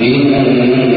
إن